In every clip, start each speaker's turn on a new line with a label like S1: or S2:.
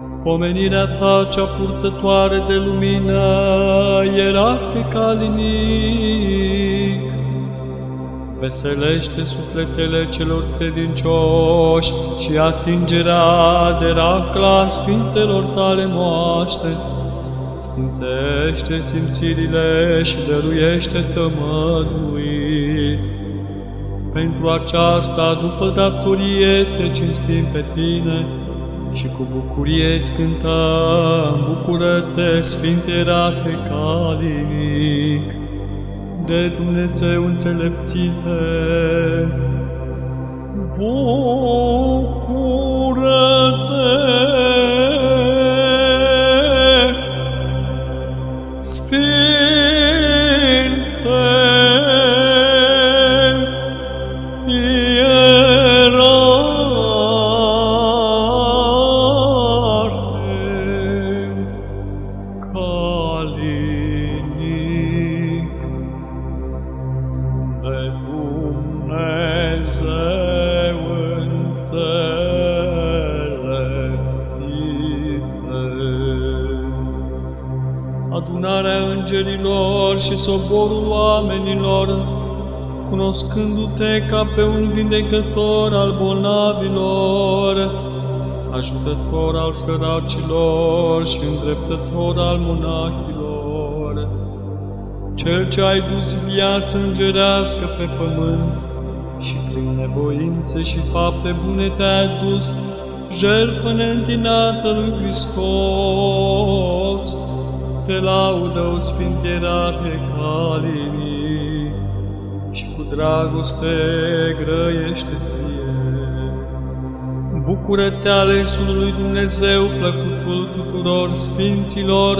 S1: Pomenirea ta cea purtătoare de lumină, ierarhe calinic, veselește sufletele celor credincioși și atingerea de racla sfintelor tale moaște, sfințește simțirile și dăruiește tămădui. Pentru aceasta, după datorie, te cinstim pe tine, și cu bucurie îți cântăm, bucură-te, Sfinte Rahe Calinic, de Dumnezeu înțelepțite. Bucură-te! Și soborul oamenilor, cunoscându-te ca pe un vindecător al bolnavilor, ajutător al săracilor și îndreptător al monahilor, cel ce ai dus viață îngerească pe pământ și prin nevoințe și fapte bune te-ai dus jertfă neîntinată lui Hristos, te laudă, o Sfinte Ierarhe Calinii, și cu dragoste grăiește fie. Bucură-te, alesul lui Dumnezeu, plăcutul tuturor Sfinților,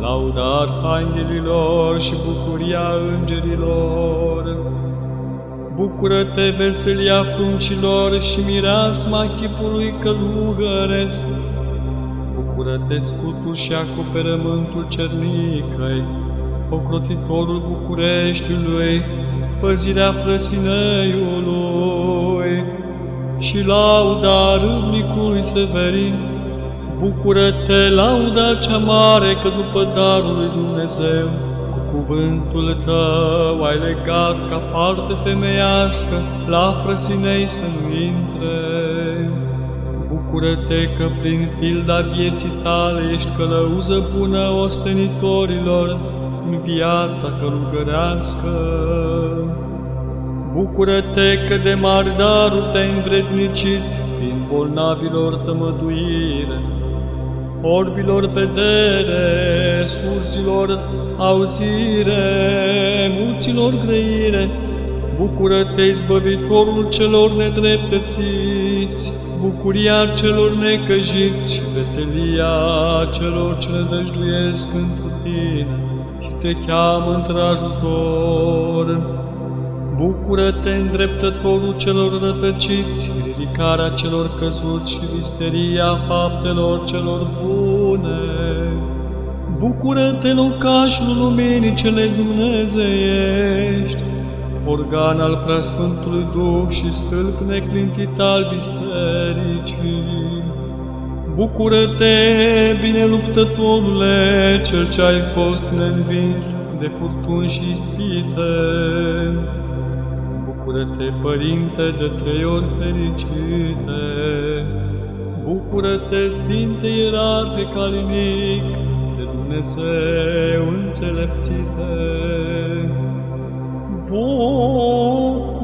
S1: lauda arhanghelilor și bucuria îngerilor. Bucură-te, veselia pruncilor și mireasma chipului călugăresc, Bucură-te, scutul și acoperământul cernicăi, ocrotitorul Bucureștiului, păzirea frăsineiului și lauda râvnicului Severin. Bucură-te, lauda cea mare, că după darul lui Dumnezeu, cu cuvântul tău ai legat ca parte femeiască la frăsinei să nu intre. Bucură-te că prin pilda vieții tale ești călăuză bună ostenitorilor în viața călugărească. Bucură-te că de mari daruri te-ai învrednicit prin bolnavilor tămăduire, orbilor vedere, surzilor auzire, mulților grăire, Bucură-te, izbăvitorul celor nedreptățiți, bucuria celor necăjiți și veselia celor ce dăjduiesc într tine și te cheamă într-ajutor. Bucură-te, îndreptătorul celor rătăciți, ridicarea celor căzuți și visteria faptelor celor bune. Bucură-te, locașul luminii cele dumnezeiești, organ al preasfântului Duh și stâlp neclintit al bisericii. Bucură-te, bine luptătorule, cel ce ai fost neînvins de furtuni și ispite. Bucură-te, Părinte, de trei ori fericite. Bucură-te, Sfinte Ierarhe Calinic, de Dumnezeu înțelepțite. Bucură-te! văzând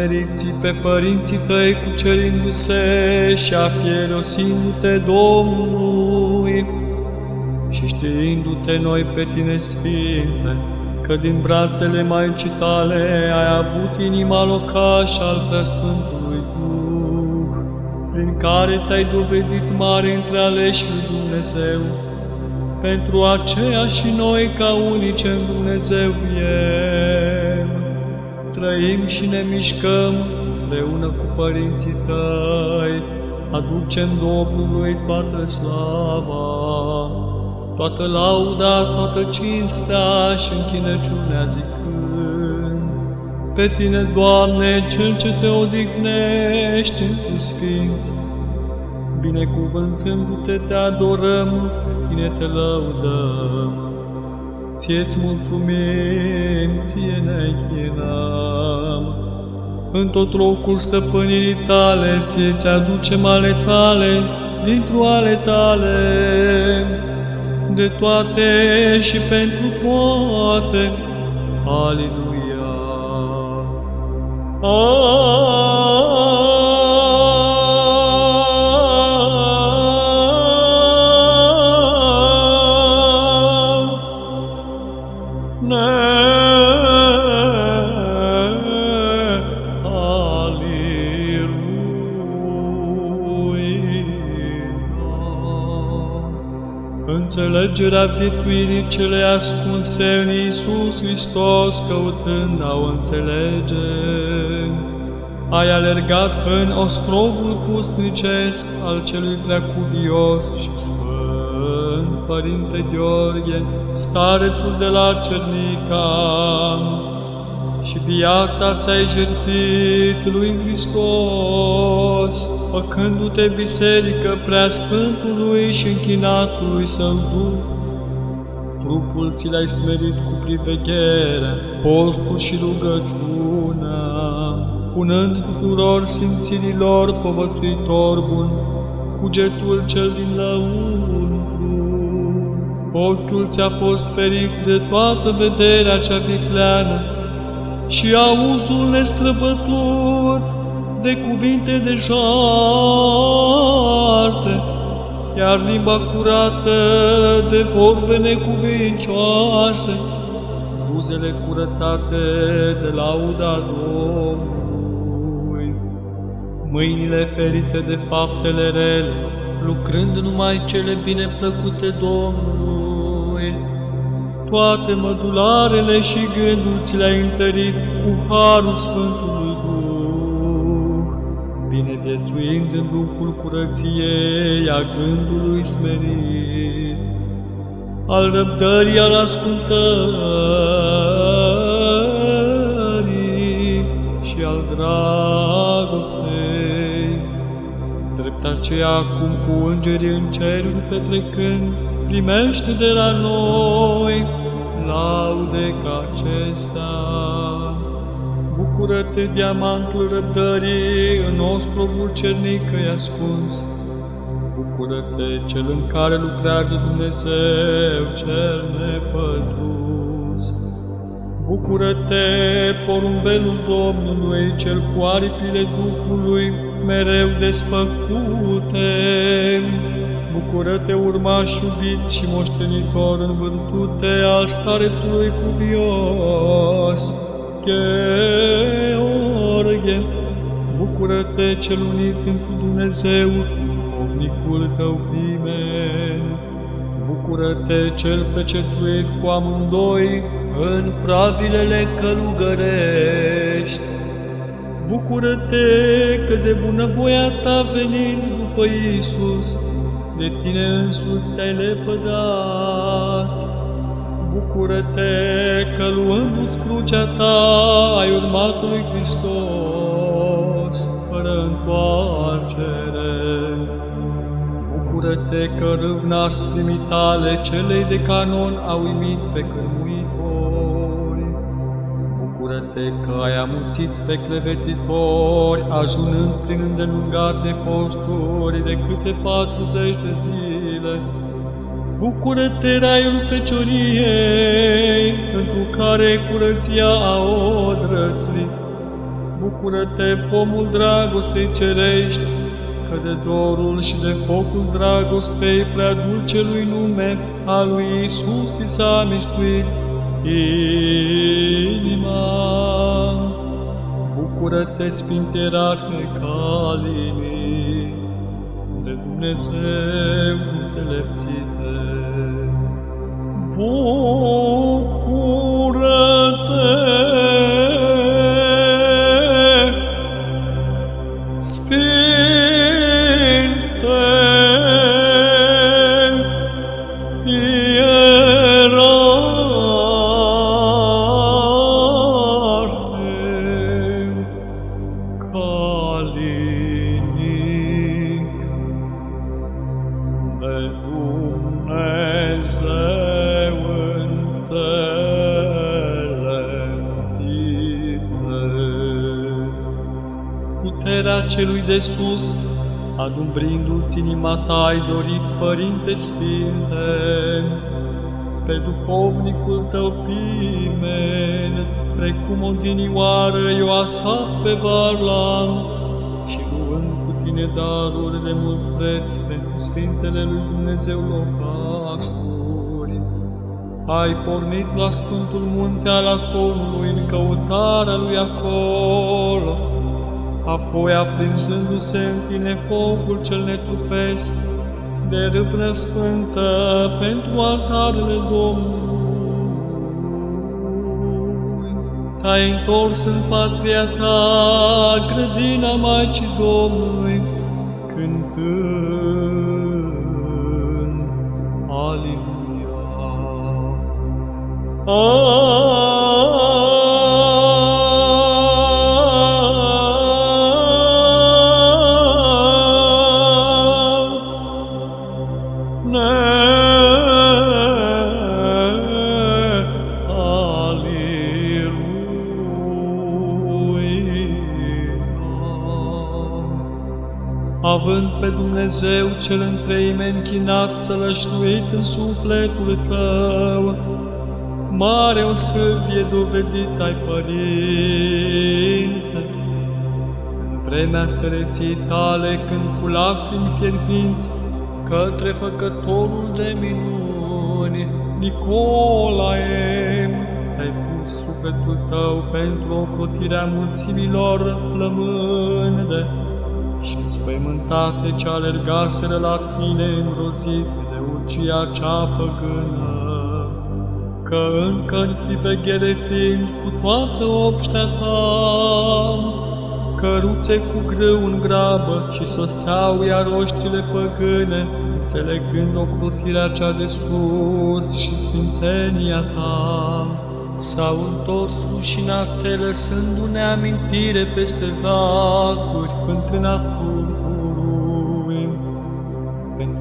S1: noi smeriții pe părinții tăi cucerindu-se și afierosindu-te Domnului și știindu-te noi pe tine, Sfinte, că că din brațele Maicii tale ai avut inima locaș al Preasfântului Duh, prin care te-ai dovedit mare între aleși lui Dumnezeu, pentru aceea și noi ca unice în Dumnezeu El. Trăim și ne mișcăm împreună cu părinții tăi, aducem Domnului toată slava, toată lauda, toată cinstea și închinăciunea zicând, Pe Tine, Doamne, Cel ce Te odihnești în Sfinți, binecuvântându-Te, Te adorăm, pe Tine Te lăudăm. Ție-ți mulțumim, Ție ne închinăm. În tot locul stăpânirii Tale, Ție-ți aducem ale Tale, dintr-o ale Tale, de toate și pentru toate. Aleluia! Înțelegerea viețuirii cele ascunse în Iisus Hristos, căutând a o înțelege. Ai alergat în ostrovul pustnicesc al celui preacuvios și sfânt, Părinte Gheorghe, starețul de la Cernica, și viața ți-ai jertfit lui Hristos, făcându-te biserică prea Sfântului și închinatului Său Duh. Trupul ți l-ai smerit cu priveghere, postul și rugăciunea, punând tuturor simțirilor povățuitor bun, cugetul cel din lăuntru. Ochiul ți-a fost ferit de toată vederea cea vicleană, și auzul nestrăbătut de cuvinte de jarte, iar limba curată de vorbe necuvincioase, buzele curățate de lauda Domnului, mâinile ferite de faptele rele, lucrând numai cele bine plăcute Domnului, toate mădularele și gândul ți le-ai întărit cu harul Sfântului Duh, bineviețuind în lucrul curăției a gândului smerit, al răbdării, al ascultării și al dragostei. Drept aceea, acum cu îngerii în ceruri petrecând, primește de la noi laude ca acesta. Bucură-te, diamantul răbdării, în nostru cernică e ascuns. Bucură-te, cel în care lucrează Dumnezeu, cel nepătrus. Bucură-te, porumbelul Domnului, cel cu aripile Duhului, mereu desfăcute. Bucură-te, urmaș iubit și moștenitor în vântute al starețului cuvios, Gheorghe. Bucură-te, cel unit pentru Dumnezeu, duhovnicul tău pimen. Bucură-te, cel pecetuit cu amândoi în pravilele călugărești. Bucură-te că de bunăvoia ta venind după Iisus, de tine însuți te-ai lepădat. Bucură-te că luându-ți crucea ta ai urmat lui Hristos, fără întoarcere. Bucură-te că râvna sprimii tale celei de canon au uimit pe cărmuitori. Bucură-te că ai amuțit pe clevetitori, ajunând prin îndelungate posturi de câte 40 de zile. Bucură-te, raiul fecioriei, pentru care curăția a odrăslit. Bucură-te, pomul dragostei cerești, că de dorul și de focul dragostei prea dulcelui nume a lui Iisus ți s-a miștuit. Inima. Bucură-te, Sfinte Ierarhe Calinii, de Dumnezeu înțelepțite. Bucură-te! Celui de sus, adumbrindu-ți inima ta ai dorit, Părinte Sfinte, pe duhovnicul tău pimen, precum o dinioară Ioasaf pe Varlam, și luând cu tine daruri de mult preț pentru Sfintele lui Dumnezeu locașuri. Ai pornit la Sfântul Munte al Acolului în căutarea lui acolo, apoi aprinzându-se în tine focul cel netrupesc, de râvnă sfântă pentru altarele Domnului. Te-ai întors în patria ta, grădina Maicii Domnului, cântând Aliluia. având Dumnezeu cel întreime închinat sălășnuit în sufletul tău, mare o sârbie dovedit ai Părinte. În vremea stăreții tale, când cu lacrimi fierbinți, către făcătorul de minuni, Nicolae, ți-ai pus sufletul tău pentru ocrotirea mulțimilor flămânde, și înspăimântate ce alergaseră la tine îngrozit de urgia cea păgână, că încă în priveghere fiind cu toată obștea ta, căruțe cu grâu în grabă și soseau iar oștile păgâne, înțelegând ocrotirea cea de sus și sfințenia ta s-au întors rușinate, lăsându-ne amintire peste vacuri, fântâna purpurului.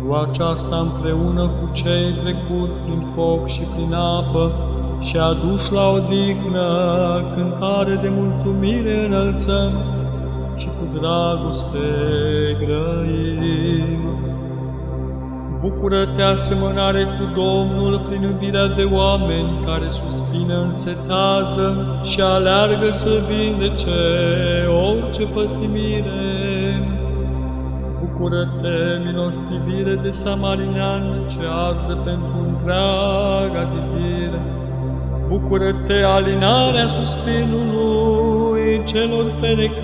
S1: Pentru aceasta, împreună cu cei trecuți prin foc și prin apă, și aduși la odihnă, cântare de mulțumire înălțăm și cu dragoste grăim. Bucură-te, asemănare cu Domnul, prin iubirea de oameni care suspină, însetează și aleargă să vindece orice pătimire. Bucură-te, milostivire de samarinean ce arde pentru întreaga zidire. Bucură-te, alinarea suspinului celor fenecați.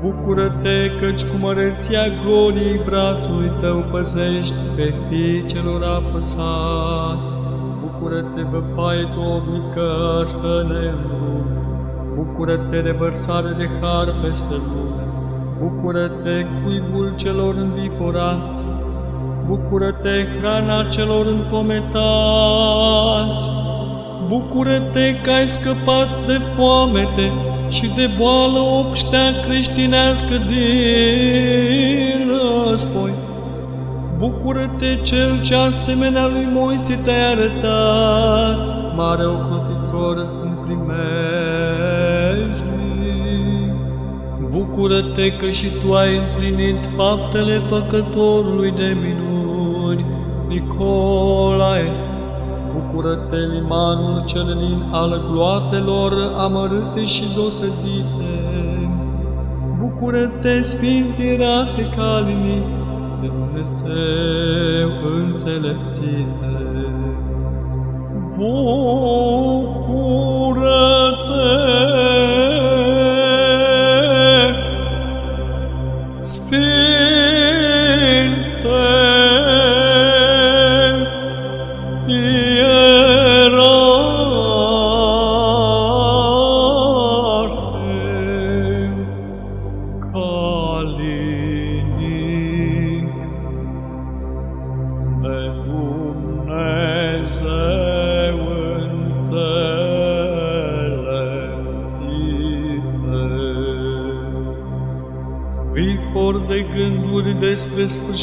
S1: Bucură-te, căci cu măreția gloriei brațului tău păzești pe fii celor apăsați. Bucură-te, văpaie domnică, să ne Bucură-te, revărsare de har peste lume. Bucură-te, cuibul celor înviporați. Bucură-te, hrana celor încometați. Bucură-te că ai scăpat de foamete, și de boală obștea creștinească din război. Bucură-te cel ce asemenea lui Moise te-ai arătat, mare ocrotitor în primejdii. Bucură-te că și tu ai împlinit faptele făcătorului de minuni, Nicolae, Bucură-te, limanul cel lin al gloatelor amărâte și dosedite. Bucură-te, Sfinte Rate Calini, de Dumnezeu înțelepțite. Bucură-te,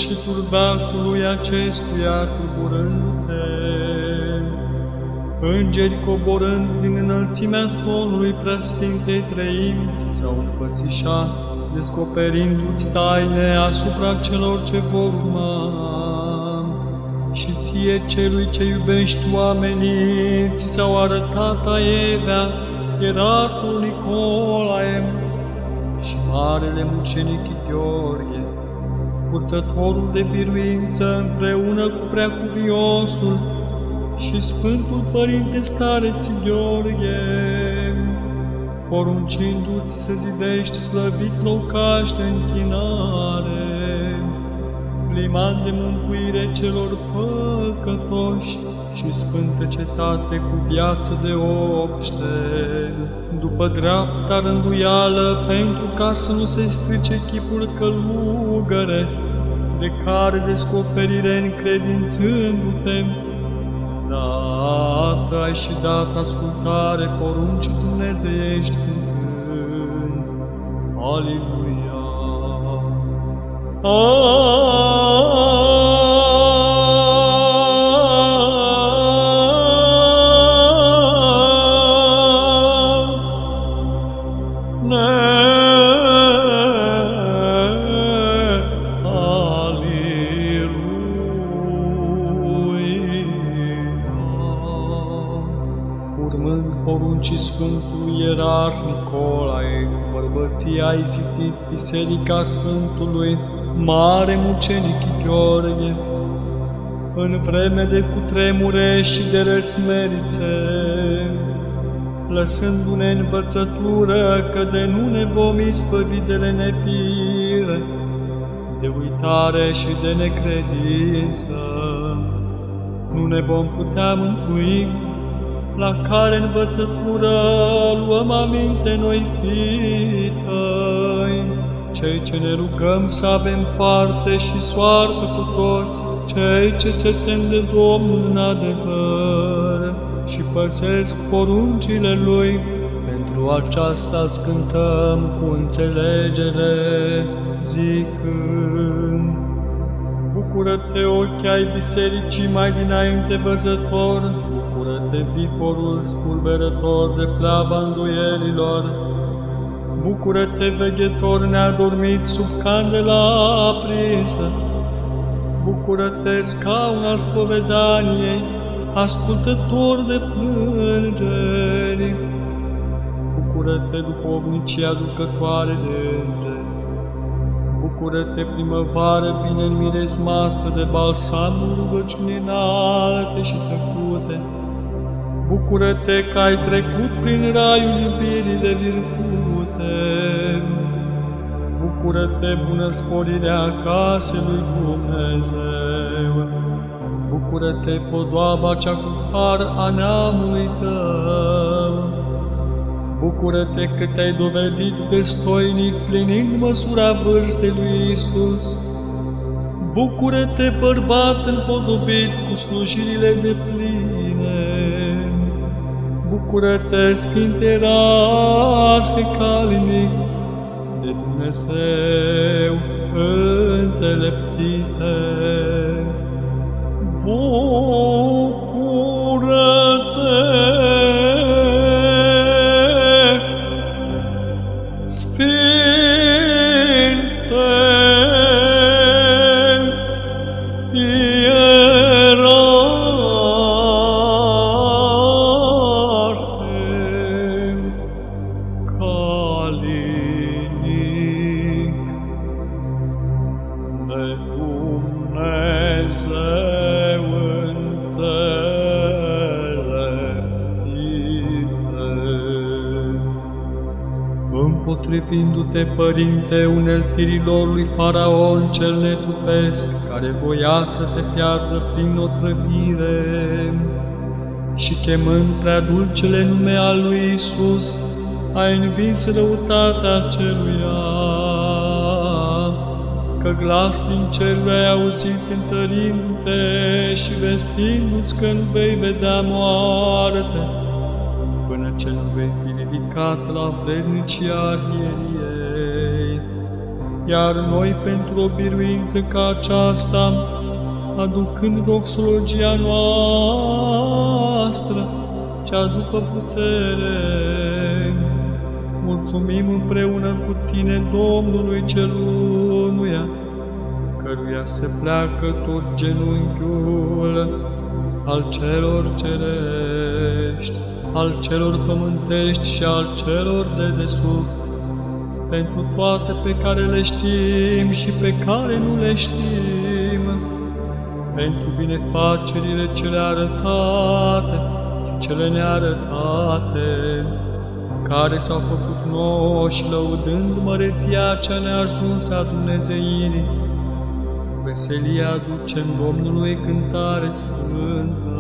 S1: despre sfârșitul veacului acestuia tulburându-te, Îngeri coborând din înălțimea tronului preasfintei treimi, ți s-au înfățișat, descoperindu-ți taine asupra celor ce vor urma. Și ție celui ce iubești oamenii, ți s-au arătat aievea, ierarhul Nicolae și Marele Mucenic Gheorghe, purtătorul de biruință împreună cu preacuviosul și Sfântul Părinte Stareț Gheorghe, poruncindu-ți să zidești slăvit locaș de închinare, liman de mântuire celor păcătoși și sfântă cetate cu viață de obște, după dreapta rânduială, pentru ca să nu se strice chipul călugăresc, de care descoperire încredințându-te, Dată ai și dat ascultare poruncii dumnezeiești cântând. Aleluia! Bărbăție a izipit Biserica Sfântului Mare Mucenic Gheorghe, în vreme de cutremure și de răsmerițe, lăsându-ne învățătură că de nu ne vom isprăvi de lenefire, de uitare și de necredință, nu ne vom putea mântui, la care învățătură luăm aminte noi fii tăi, cei ce ne rugăm să avem parte și soartă cu toți, cei ce se tem de Domnul în adevăr și păsesc poruncile Lui, pentru aceasta îți cântăm cu înțelegere, zicând, Bucură-te, ochi ai bisericii mai dinainte văzător, bucură-te, viforul spulberător de pleava îndoielilor, bucură-te, veghetor neadormit sub candela aprinsă, bucură-te, scauna spovedaniei, ascultător de plângeri, bucură-te, duhovnicie aducătoare de îngeri, Bucură-te, primăvară bine înmiresmată de balsamul rugăciunii înalte și tăcute. Bucură-te că ai trecut prin raiul iubirii de virtute. Bucură-te, bună sporirea casei lui Dumnezeu. Bucură-te, podoaba cea cu har a neamului tău. Bucură-te că te-ai dovedit destoinic plinind măsura vârstei lui Isus. Bucură-te, bărbat împodobit cu slujirile de pline. Bucură-te, Sfinte Rarhe calinic de Dumnezeu înțelepțite. Bucură-te, împotrivindu-te, Părinte, uneltirilor lui Faraon cel netupesc, care voia să te piardă prin otrăvire, și chemând prea dulcele nume al lui Isus, ai învins răutatea celuia, că glas din cer ai auzit întărindu-te și vestindu-ți că nu vei vedea moarte, până ce nu vei fi ridicat la vrednicia ei. Iar noi, pentru o biruință ca aceasta, aducând doxologia noastră, cea după putere, mulțumim împreună cu tine Domnului celunuia, căruia se pleacă tot genunchiul al celor cerești, al celor pământești și al celor de desubt, pentru toate pe care le știm și pe care nu le știm, pentru binefacerile cele arătate și cele nearătate, care s-au făcut nouă și lăudând măreția cea neajunsă a Dumnezeirii, veselia aducem Domnului cântare sfântă.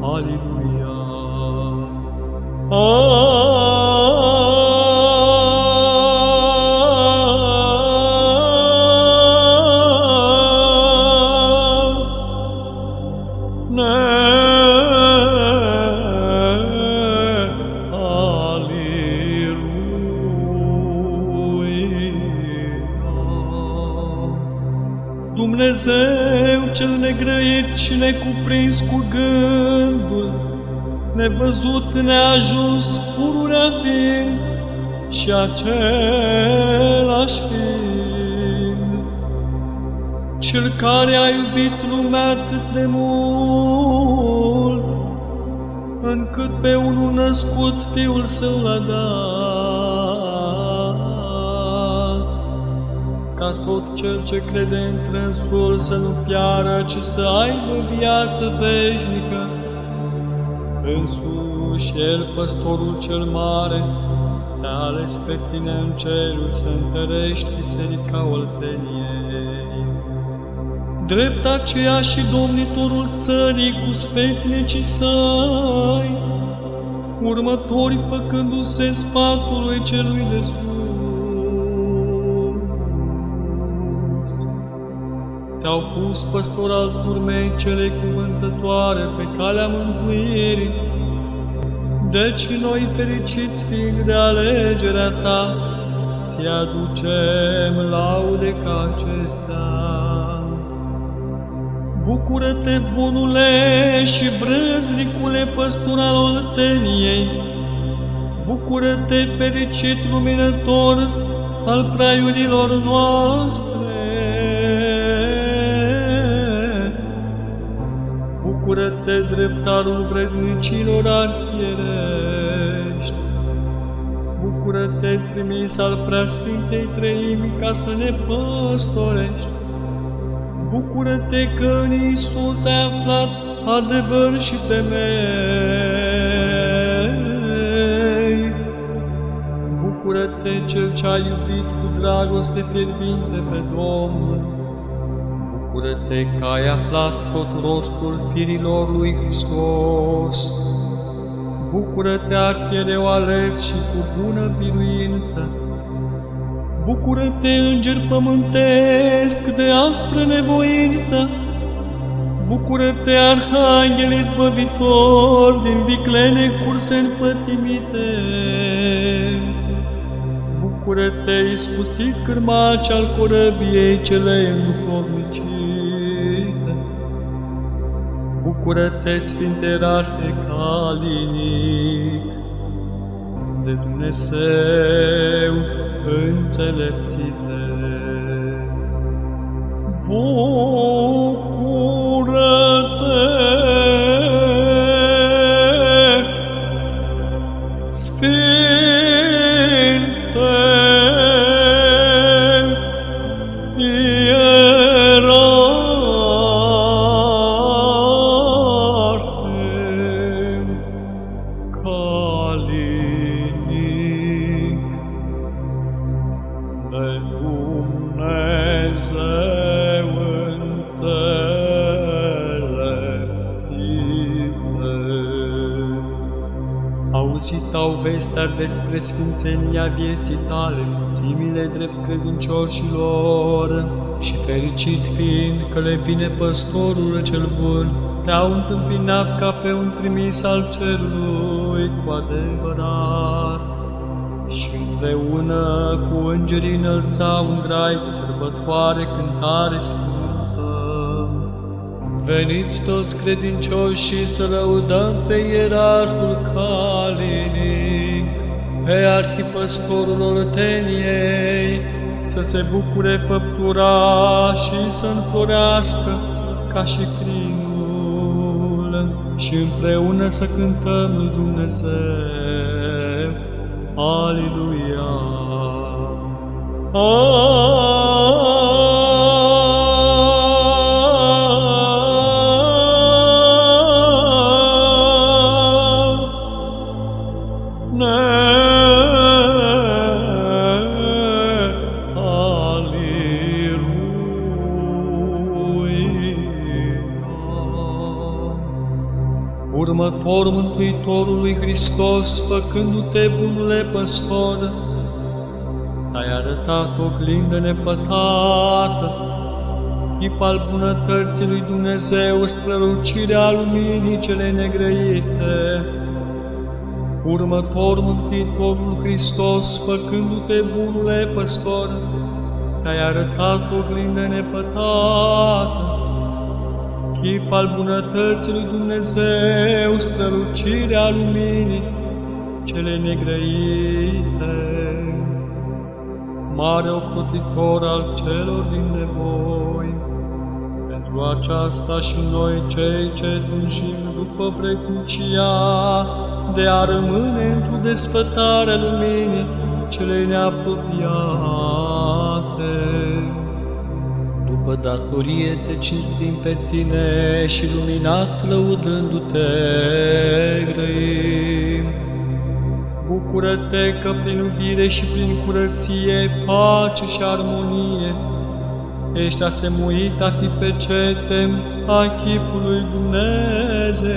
S1: Aleluia! Dumnezeu cel negrăit și necuprins cu gândul, nevăzut neajuns pururea fiind și același fiind. Cel care a iubit lumea atât de mult, încât pe unul născut Fiul Său l-a dat, ca tot cel ce crede în trânsul să nu piară, ci să aibă viață veșnică. Însuși El, păstorul cel mare, te-a ales pe tine în cerul să întărești biserica Olteniei. Drept aceea și domnitorul țării cu sfetnicii săi, următorii făcându-se sfatului celui de sus. Te-au pus păstor al turmei cele cuvântătoare pe calea mântuirii, deci noi fericiți fiind de alegerea ta, ți aducem laude ca acestea. Bucură-te, bunule și vrândricule păstor al Olteniei! Bucură-te, fericit luminător al praiurilor noastre! Bucură-te, dreptarul vrednicilor arhierești! Bucură-te, trimis al preasfintei treimi ca să ne păstorești! Bucură-te că în Iisus ai aflat adevăr și temei. Bucură-te cel ce a iubit cu dragoste fierbinte pe Domnul. Bucură-te că ai aflat tot rostul firilor lui Hristos. Bucură-te, arhiereu ales și cu bună biruință. Bucură-te, înger pământesc de aspră nevoință! Bucură-te, arhanghel izbăvitor din viclene curse împătimite! Bucură-te, iscusit cârmaci al corăbiei cele înduhovnicite! Bucură-te, Sfinte Rașe Calinic, de Dumnezeu, înțelepțite. Bucură-te, despre sfințenia vieții tale, mulțimile drept credincioșilor, și fericit fiind că le vine păstorul cel bun, te-au întâmpinat ca pe un trimis al cerului cu adevărat. Și împreună cu îngerii înălțau un grai de sărbătoare cântare sfântă. Veniți toți credincioși și să lăudăm pe ierarhul calinic, pe arhipăstorul Olteniei, să se bucure făptura și să înflorească ca și crinul și împreună să cântăm lui Dumnezeu. Aleluia! Următor Mântuitorului Hristos, făcându-te bunule păstor, ai arătat o glindă nepătată, chip al bunătății lui Dumnezeu, strălucirea luminii cele negrăite. Următor Mântuitorul Hristos, făcându-te bunule păstor, ai arătat o glindă nepătată, chip al bunătății lui Dumnezeu, strălucirea luminii cele negrăite, mare ocrotitor al celor din nevoi. Pentru aceasta și noi cei ce tânjim după vrednicia de a rămâne într-o desfătare luminii cele neapropiate după datorie te cinstim pe tine și luminat lăudându-te grăim. Bucură-te că prin iubire și prin curăție, pace și armonie, ești asemuit a fi pe cetem a chipului Dumnezeiesc.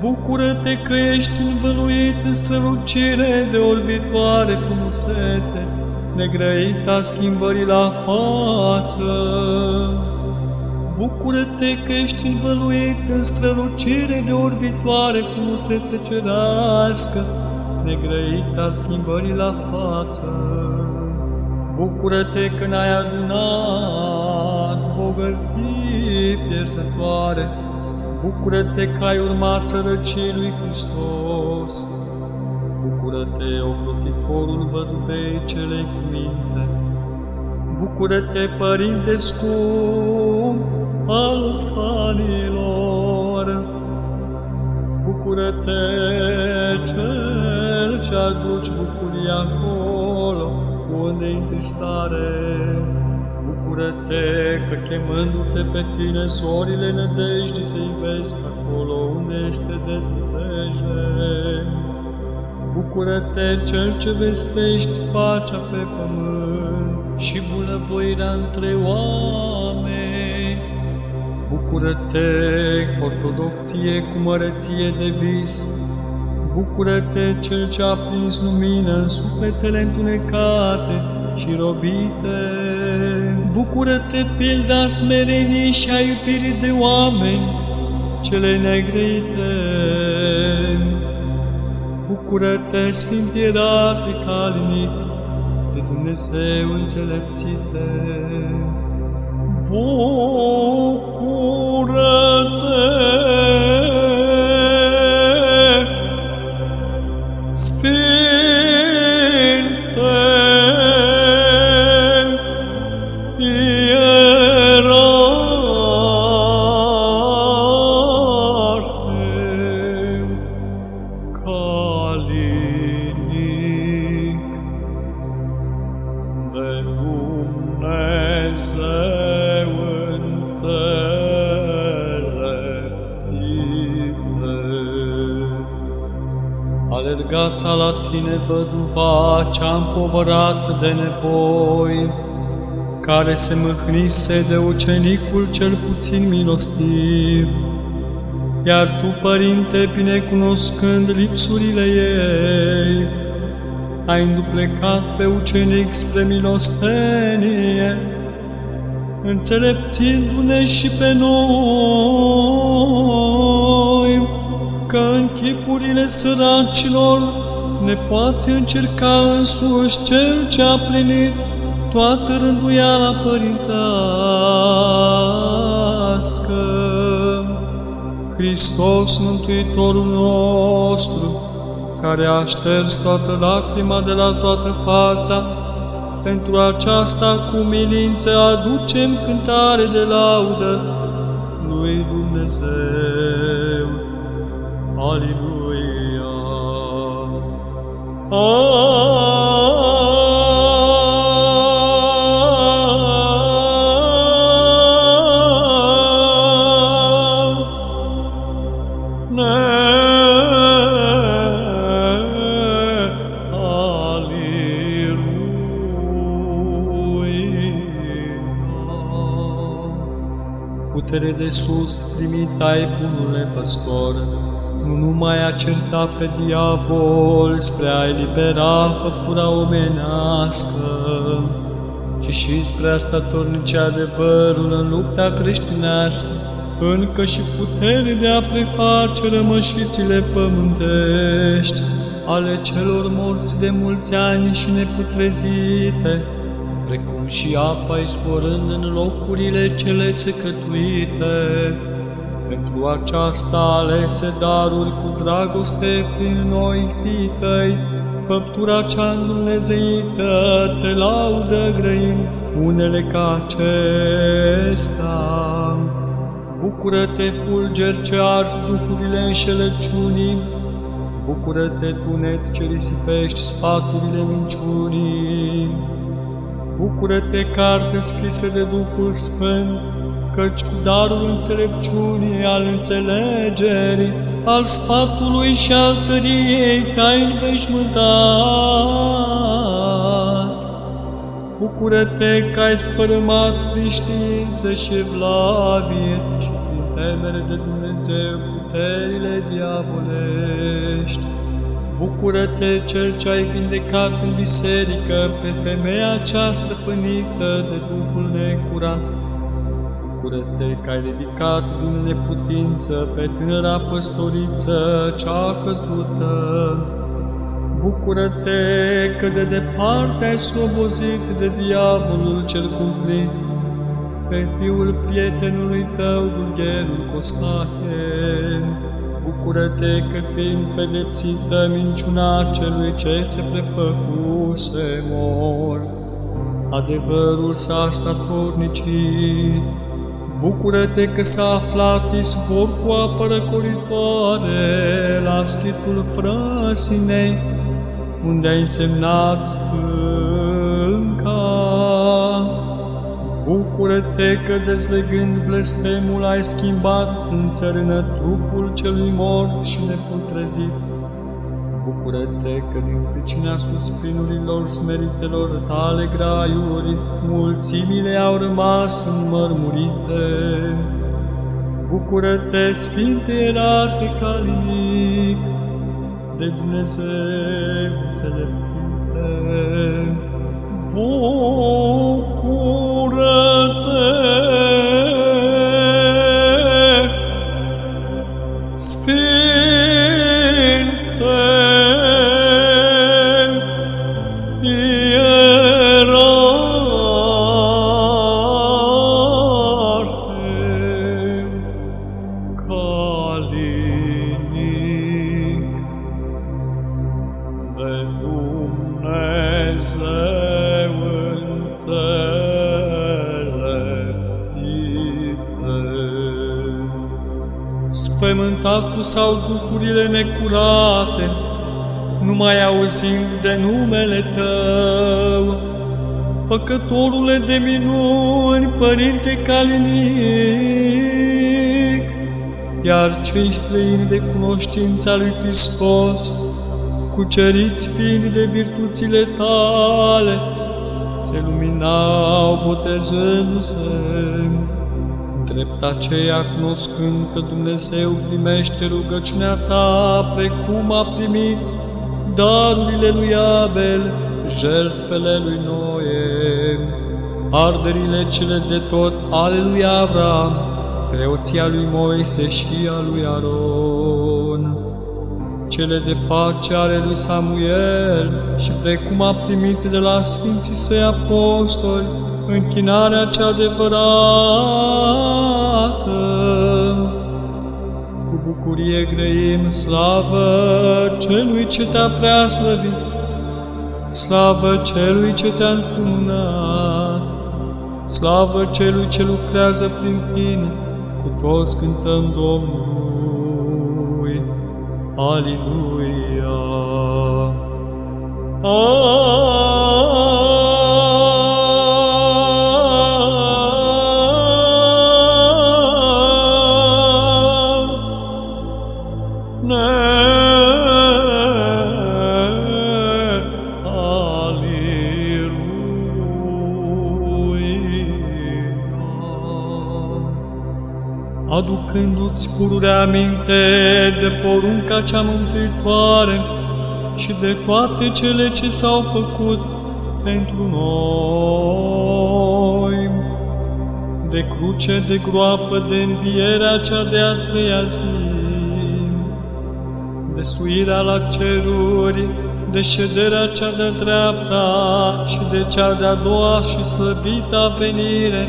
S1: Bucură-te că ești învăluit în strălucire de orbitoare frumusețe, negrăita schimbării la față. Bucură-te că ești învăluit în strălucire de orbitoare frumusețe cerească, negrăita schimbării la față. Bucură-te că n-ai adunat bogății piersătoare, Bucură-te că ai urmat sărăcii lui Hristos, Bucură-te, ocrotitorul văduvei celei cu minte. Bucură-te, Părinte scump al fanilor. Bucură-te, Cel ce aduci bucuria acolo unde intri stare. Bucură-te că chemându-te pe tine sorile nădejde să vezi acolo unde este deznădejde. Bucură-te, Cel ce vestești pacea pe pământ și bunăvoirea între oameni. Bucură-te, ortodoxie cu mărăție de vis. Bucură-te, Cel ce a prins lumină în sufletele întunecate și robite. Bucură-te, pilda smereniei și a iubirii de oameni, cele negrite. Bucură-te, Sfânt Ierarhic calinic, de Dumnezeu înțelepțite. Bucură-te!
S2: Alergata la tine văduva cea împovărat de nevoi,
S1: care se mâhnise de ucenicul cel puțin milostiv. Iar tu, Părinte, binecunoscând lipsurile ei, ai înduplecat pe ucenic spre milostenie, înțelepțindu-ne și pe noi, că în chipurile săracilor ne poate încerca însuși Cel ce a plinit toată rânduiala părintească. Hristos, Mântuitorul nostru, care a șters toată lacrima de la toată fața, pentru aceasta cu milință aducem cântare de laudă lui Dumnezeu. Aleluia! Putere de sus, primit ai bunule păstor, nu numai a certa pe diavol spre a elibera făptura omenească, ci și spre a statornice adevărul în lupta creștinească, încă și putere de a preface rămășițile pământești ale celor morți de mulți ani și neputrezite, precum și apa izvorând în locurile cele secătuite, pentru aceasta alese daruri cu dragoste prin noi, fii tăi, făptura cea îndumnezeită, te laudă grăim, unele ca acesta. Bucură-te, fulger ce arzi duhurile înșelăciunii, Bucură-te, tunet ce risipești sfaturile minciunii, Bucură-te, carte scrisă de Duhul Sfânt, căci cu darul înțelepciunii, al înțelegerii, al sfatului și al tăriei te-ai înveșmântat. Bucură-te că ai spărâmat prin știință și evlavie și prin temere de Dumnezeu puterile diavolești. Bucură-te, Cel ce ai vindecat în biserică pe femeia aceasta pânită de Duhul necurat. Bucură-te că ai ridicat din neputință pe tânăra păstoriță cea căzută. Bucură-te că de departe ai slobozit de diavolul cel cumplit, pe fiul prietenului tău, Dugherul Costache. Bucură-te că fiind pedepsită minciuna celui ce se prefăcuse mor, adevărul s-a statornicit. Bucură-te că s-a aflat izvor cu apă răcoritoare la schitul frăsinei, unde ai însemnat stânca. Bucură-te că dezlegând blestemul ai schimbat în țărână trupul celui mort și neputrezit. Bucură-te că din pricina suspinurilor smeritelor tale graiuri, mulțimile au rămas înmărmurite. Bucură-te, Sfinte Ierarhe Calinic, de Dumnezeu înțelepțite. Bucură-te, duhurile necurate, numai auzind de numele Tău, Făcătorule de minuni, Părinte Calinic, iar cei străini de cunoștința lui Hristos, cuceriți fiind de virtuțile tale, se luminau botezându-se. Drept aceea, cunoscând că Dumnezeu primește rugăciunea ta, precum a primit darurile lui Abel, jertfele lui Noe, arderile cele de tot ale lui Avram, preoția lui Moise și a lui Aron, cele de pace ale lui Samuel și precum a primit de la Sfinții Săi Apostoli, închinarea cea adevărată. Bucurie grăim slavă celui ce te-a preaslăvit, slavă celui ce te-a încununat, slavă celui ce lucrează prin tine, cu toți cântăm Domnului. Aleluia! Aducându-ți pururea aminte de porunca cea mântuitoare și de toate cele ce s-au făcut pentru noi, de cruce, de groapă, de învierea cea de a treia zi, de suirea la ceruri, de șederea cea de dreapta și de cea de-a doua și slăbita venire,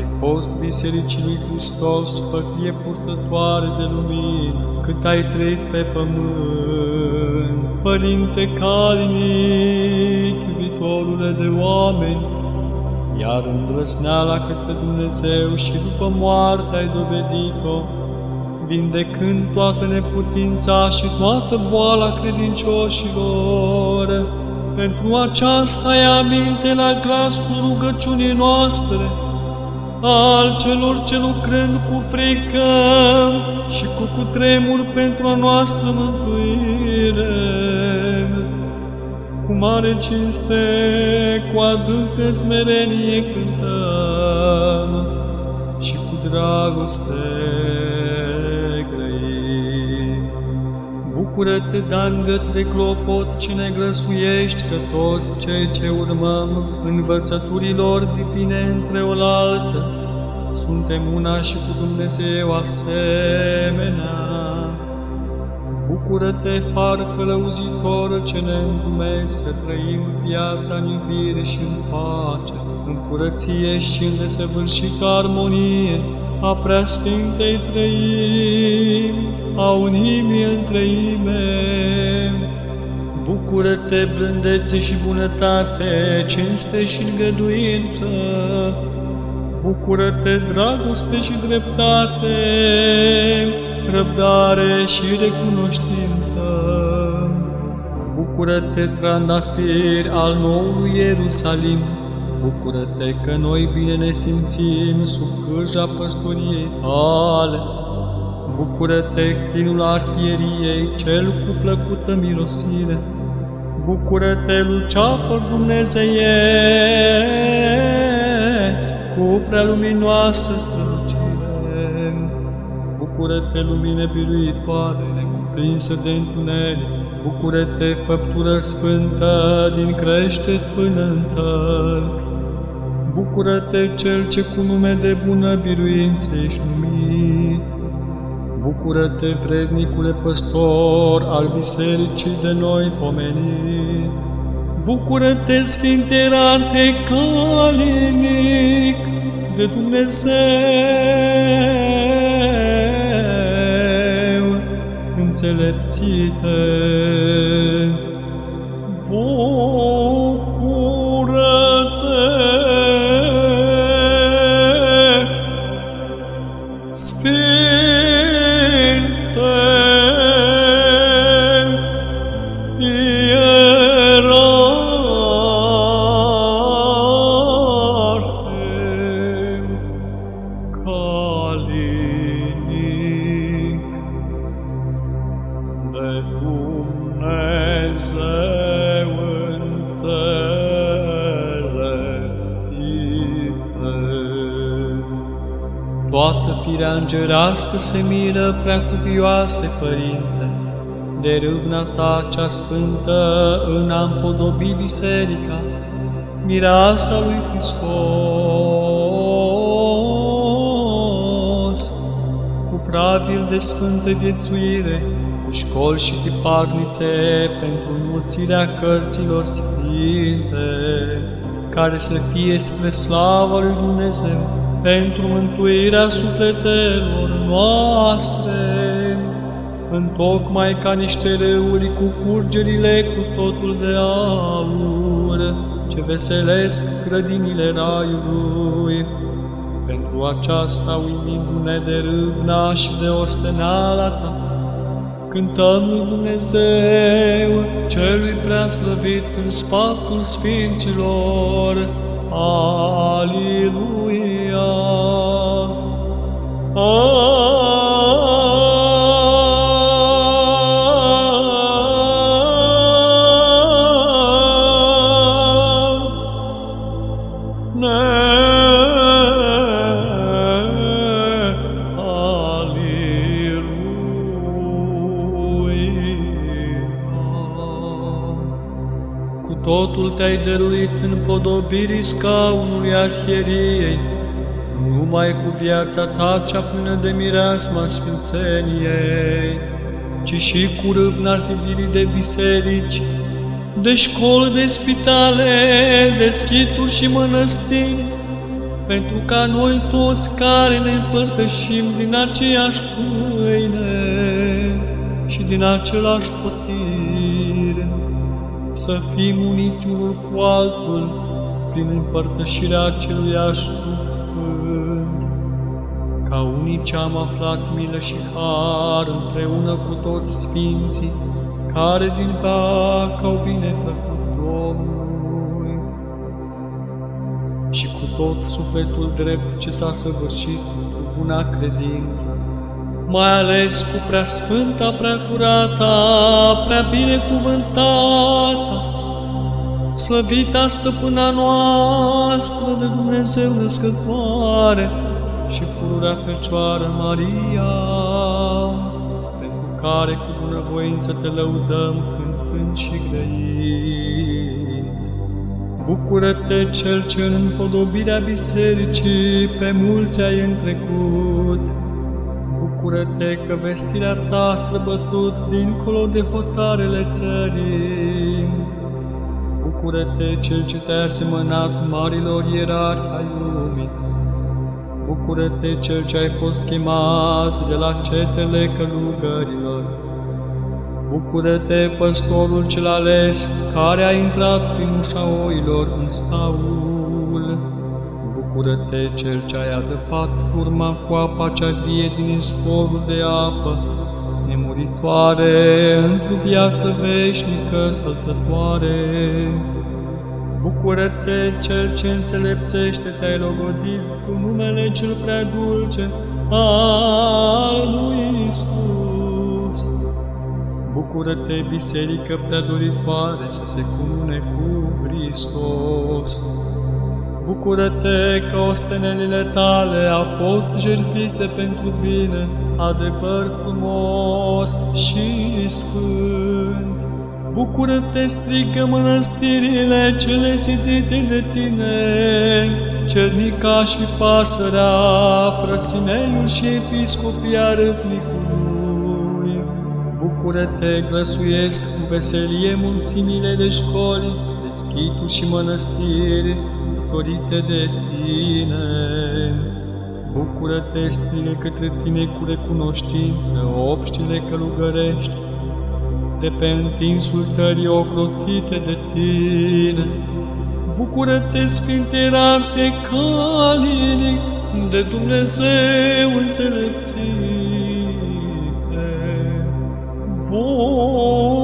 S1: ai fost Bisericii lui Hristos, făclie purtătoare de lumină, cât ai trăit pe pământ. Părinte calinic, iubitorule de oameni, iar îndrăsneala către Dumnezeu și după moarte ai dovedit-o, vindecând toată neputința și toată boala credincioșilor. Pentru aceasta ai aminte la glasul rugăciunii noastre, al celor ce lucrând cu frică și cu cutremur pentru a noastră mântuire. Cu mare cinste, cu adâncă smerenie cântăm și cu dragoste Bucură-te, dangăt de clopot, ce ne grăsuiești, că toți cei ce urmăm învățăturilor divine între oaltă, suntem una și cu Dumnezeu asemenea. Bucură-te, far călăuzitor, ce ne îndumezi să trăim viața în iubire și în pace, în curăție și în desăvârșită armonie, a preasfintei trăim, a unimii în trăime. Bucură-te, blândețe și bunătate, cinste și îngăduință, Bucură-te, dragoste și dreptate, răbdare și recunoștință. Bucură-te, trandafir al noului Ierusalim, Bucură-te că noi bine ne simțim sub cârja păstoriei tale. Bucură-te, chinul arhieriei, cel cu plăcută mirosire. Bucură-te, luceafăr dumnezeiesc, cu prea luminoasă strălucire. Bucură-te, lumine biruitoare, necuprinsă de întuneric. Bucură-te, făptură sfântă, din crește până în tălpi. Bucură-te, Cel ce cu nume de bună biruință ești numit. Bucură-te, vrednicule păstor al bisericii de noi pomenit. Bucură-te, Sfinte Ierarhe calinic de Dumnezeu, înțelepțite. Îngerească se miră, prea cuvioase Părinte, de râvna ta cea sfântă în a împodobi biserica, mireasa lui Hristos, cu pravil de sfântă viețuire, cu școli și tiparnițe pentru înmulțirea cărților sfinte, care să fie spre slava lui Dumnezeu, pentru mântuirea sufletelor noastre, întocmai ca niște râuri cu curgerile cu totul de aur, ce veselesc grădinile raiului. Pentru aceasta, uimindu-ne de râvna și de osteneala ta, cântăm lui Dumnezeu, celui prea slăvit în sfatul Sfinților. Aleluia! totul te-ai dăruit în podobirii scaunului arhieriei, numai cu viața ta cea plină de mireasma sfințeniei, ci și cu râvna zidirii de biserici, de școli, de spitale, de schituri și mănăstiri, pentru ca noi toți care ne împărtășim din aceeași pâine și din același potir, să fim uniți unul cu altul prin împărtășirea aceluiași Duh Sfânt. Ca unii ce am aflat milă și har împreună cu toți Sfinții, care din vac au bine plăcut Domnului. Și cu tot sufletul drept ce s-a săvârșit cu buna credință, mai ales cu prea sfânta, prea curata, prea binecuvântată, slăvita stăpâna noastră de Dumnezeu născătoare și pururea Fecioară Maria, pentru care cu bunăvoință te lăudăm cântând și grăind. Bucură-te, Cel ce în împodobirea bisericii pe mulți ai întrecut, Bucură-te că vestirea ta a străbătut dincolo de hotarele țării. Bucură-te, Cel ce te-a asemănat marilor ierari ai lumii. Bucură-te, Cel ce ai fost chemat de la cetele călugărilor. Bucură-te, păstorul cel ales, care a intrat prin ușa oilor în staul. Bucură-te, Cel ce ai adăpat urma cu apa cea vie din izvorul de apă, nemuritoare, într-o viață veșnică săltătoare. Bucură-te, Cel ce înțelepțește te-ai logodit cu numele cel prea dulce al lui Isus. Bucură-te, Biserică prea doritoare să se cunune cu Hristos. Bucură-te că ostenelile tale au fost jertfite pentru bine, adevăr frumos și sfânt. Bucură-te, strigă mănăstirile cele zidite de tine, cernica și pasărea, frăsineiul și episcopia râpnicului. Bucură-te, glăsuiesc cu veselie mulțimile de școli, de schituri și mănăstiri, dorite de tine. Bucură-te, strigă către tine cu recunoștință, obștile călugărești, de pe întinsul țării ocrotite de tine. Bucură-te, Sfinte Rarte calinic, de Dumnezeu înțelepțite. Bucură-te,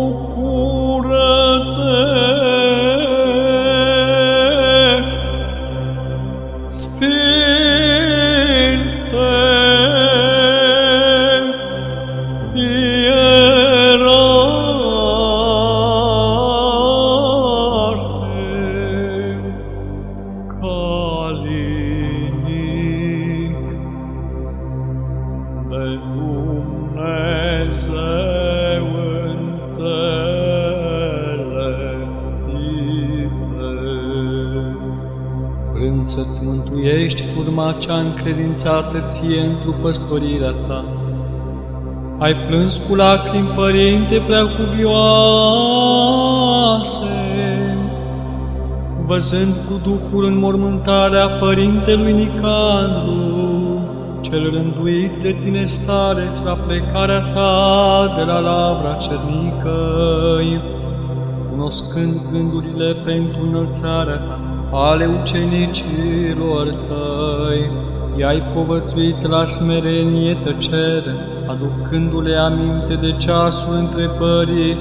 S1: cea încredințată ție într păstorirea ta. Ai plâns cu lacrimi, Părinte preacuvioase, văzând cu Duhul în mormântarea Părintelui Nicandru, cel rânduit de tine stareț la plecarea ta de la labra cernicăi, cunoscând gândurile pentru înălțarea ta, ale ucenicilor tăi, i-ai povățuit la smerenie tăcere, aducându-le aminte de ceasul întrebării,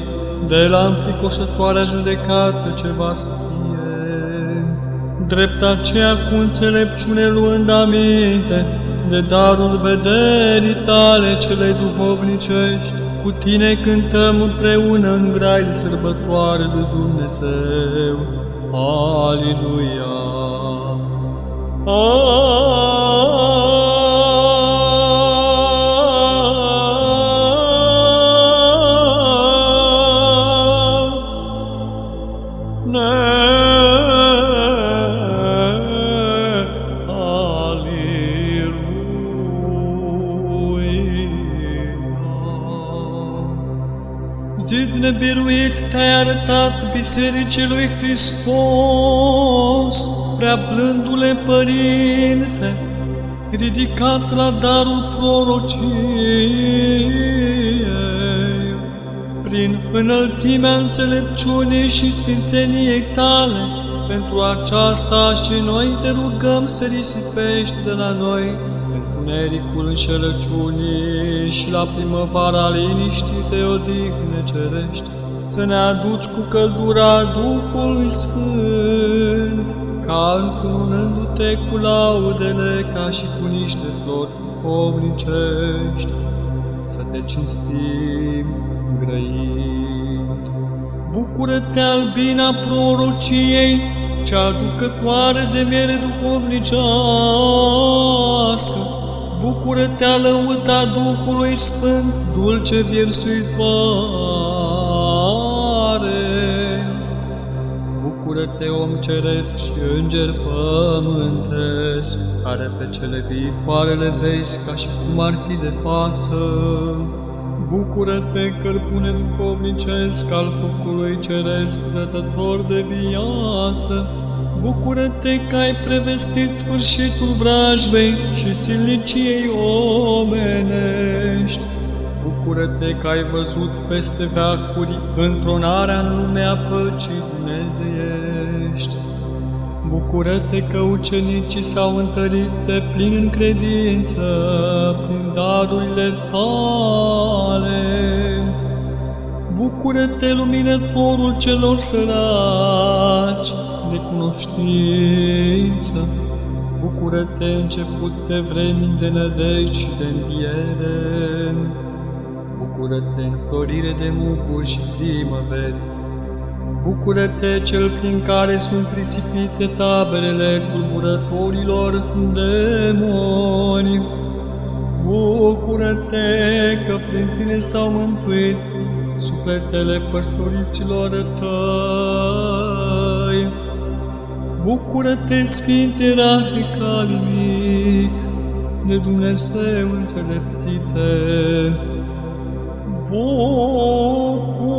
S1: de la înfricoșătoarea judecată ce va să fie. Drept aceea cu înțelepciune luând aminte de darul vederii tale cele duhovnicești, cu tine cântăm împreună în grai de sărbătoare lui Dumnezeu. Aleluia! Oh, Zidne biruit tertat Bisericii lui Hristos, prea blândule Părinte, ridicat la darul prorociei, prin înălțimea înțelepciunii și sfințeniei tale, pentru aceasta și noi te rugăm să risipești de la noi. Întunericul înșelăciunii și la primăvara liniștii te odihne cerești, să ne aduci cu căldura Duhului Sfânt, ca încununându-te cu laudele ca și cu niște flori duhovnicești, să te cinstim grăind. Bucură-te, albina prorociei, cea aducătoare de miere duhovnicească, Bucură-te, lăuta Duhului Sfânt, dulce viersuitoare. Bucură-te, om ceresc și înger pământesc, care pe cele viitoare le vezi ca și cum ar fi de față. Bucură-te, cărpune duhovnicesc al focului ceresc, dătător de viață, Bucură-te că ai prevestit sfârșitul vrajbei și silniciei omenești. Bucură-te că ai văzut peste veacuri întronarea în lumea păcii dumnezeiești. Bucură-te că ucenicii s-au întărit de plin în credință prin darurile tale. Bucură-te, luminătorul celor săraci, de cunoștință. Bucură-te, început de vremi de nădejde și de înviere. Bucură-te, înflorire de muguri și primăveri. Bucură-te, cel prin care sunt risipite taberele tulburătorilor demoni. Bucură-te că prin tine s-au mântuit sufletele păstoriților tăi. Bucură-te, Sfinte Rahe Calinic, de Dumnezeu înțelepțite. Bucură-te!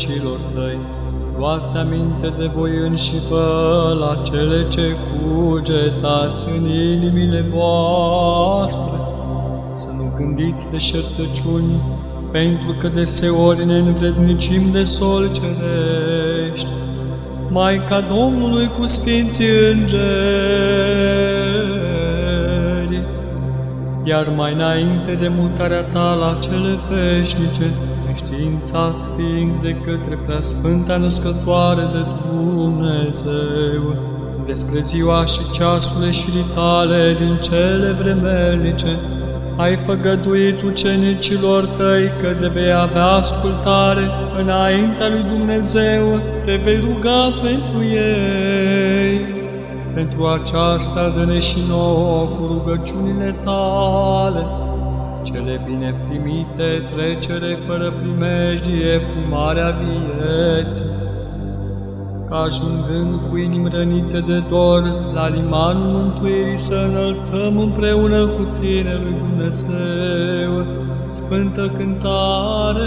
S1: Ucenicilor tăi, luați aminte de voi înși vă la cele ce cugetați în inimile voastre, să nu gândiți de șertăciuni, pentru că deseori ne învrednicim de sol cerești, Maica Domnului cu Sfinții Îngeri, iar mai înainte de mutarea ta la cele veșnice, neștiințat fiind de către preasfânta născătoare de Dumnezeu, despre ziua și ceasurile și tale din cele vremelnice, ai făgăduit ucenicilor tăi că de vei avea ascultare înaintea lui Dumnezeu, te vei ruga pentru ei. Pentru aceasta dă-ne și nouă cu rugăciunile tale, cele bine primite, trecere fără primejdie cu marea vieții ca ajungând cu inimi rănite de dor la limanul mântuirii să înălțăm împreună cu Tine, lui Dumnezeu, Sfântă cântare.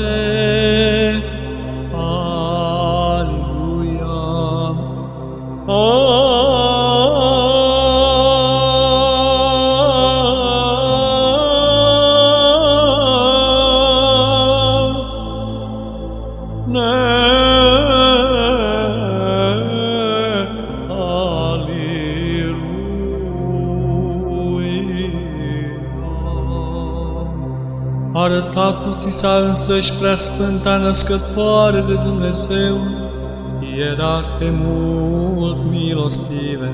S1: Aleluia! Aleluia! Arătat ți s-a însăși prea sfânta născătoare de Dumnezeu, ierarhe mult milostive,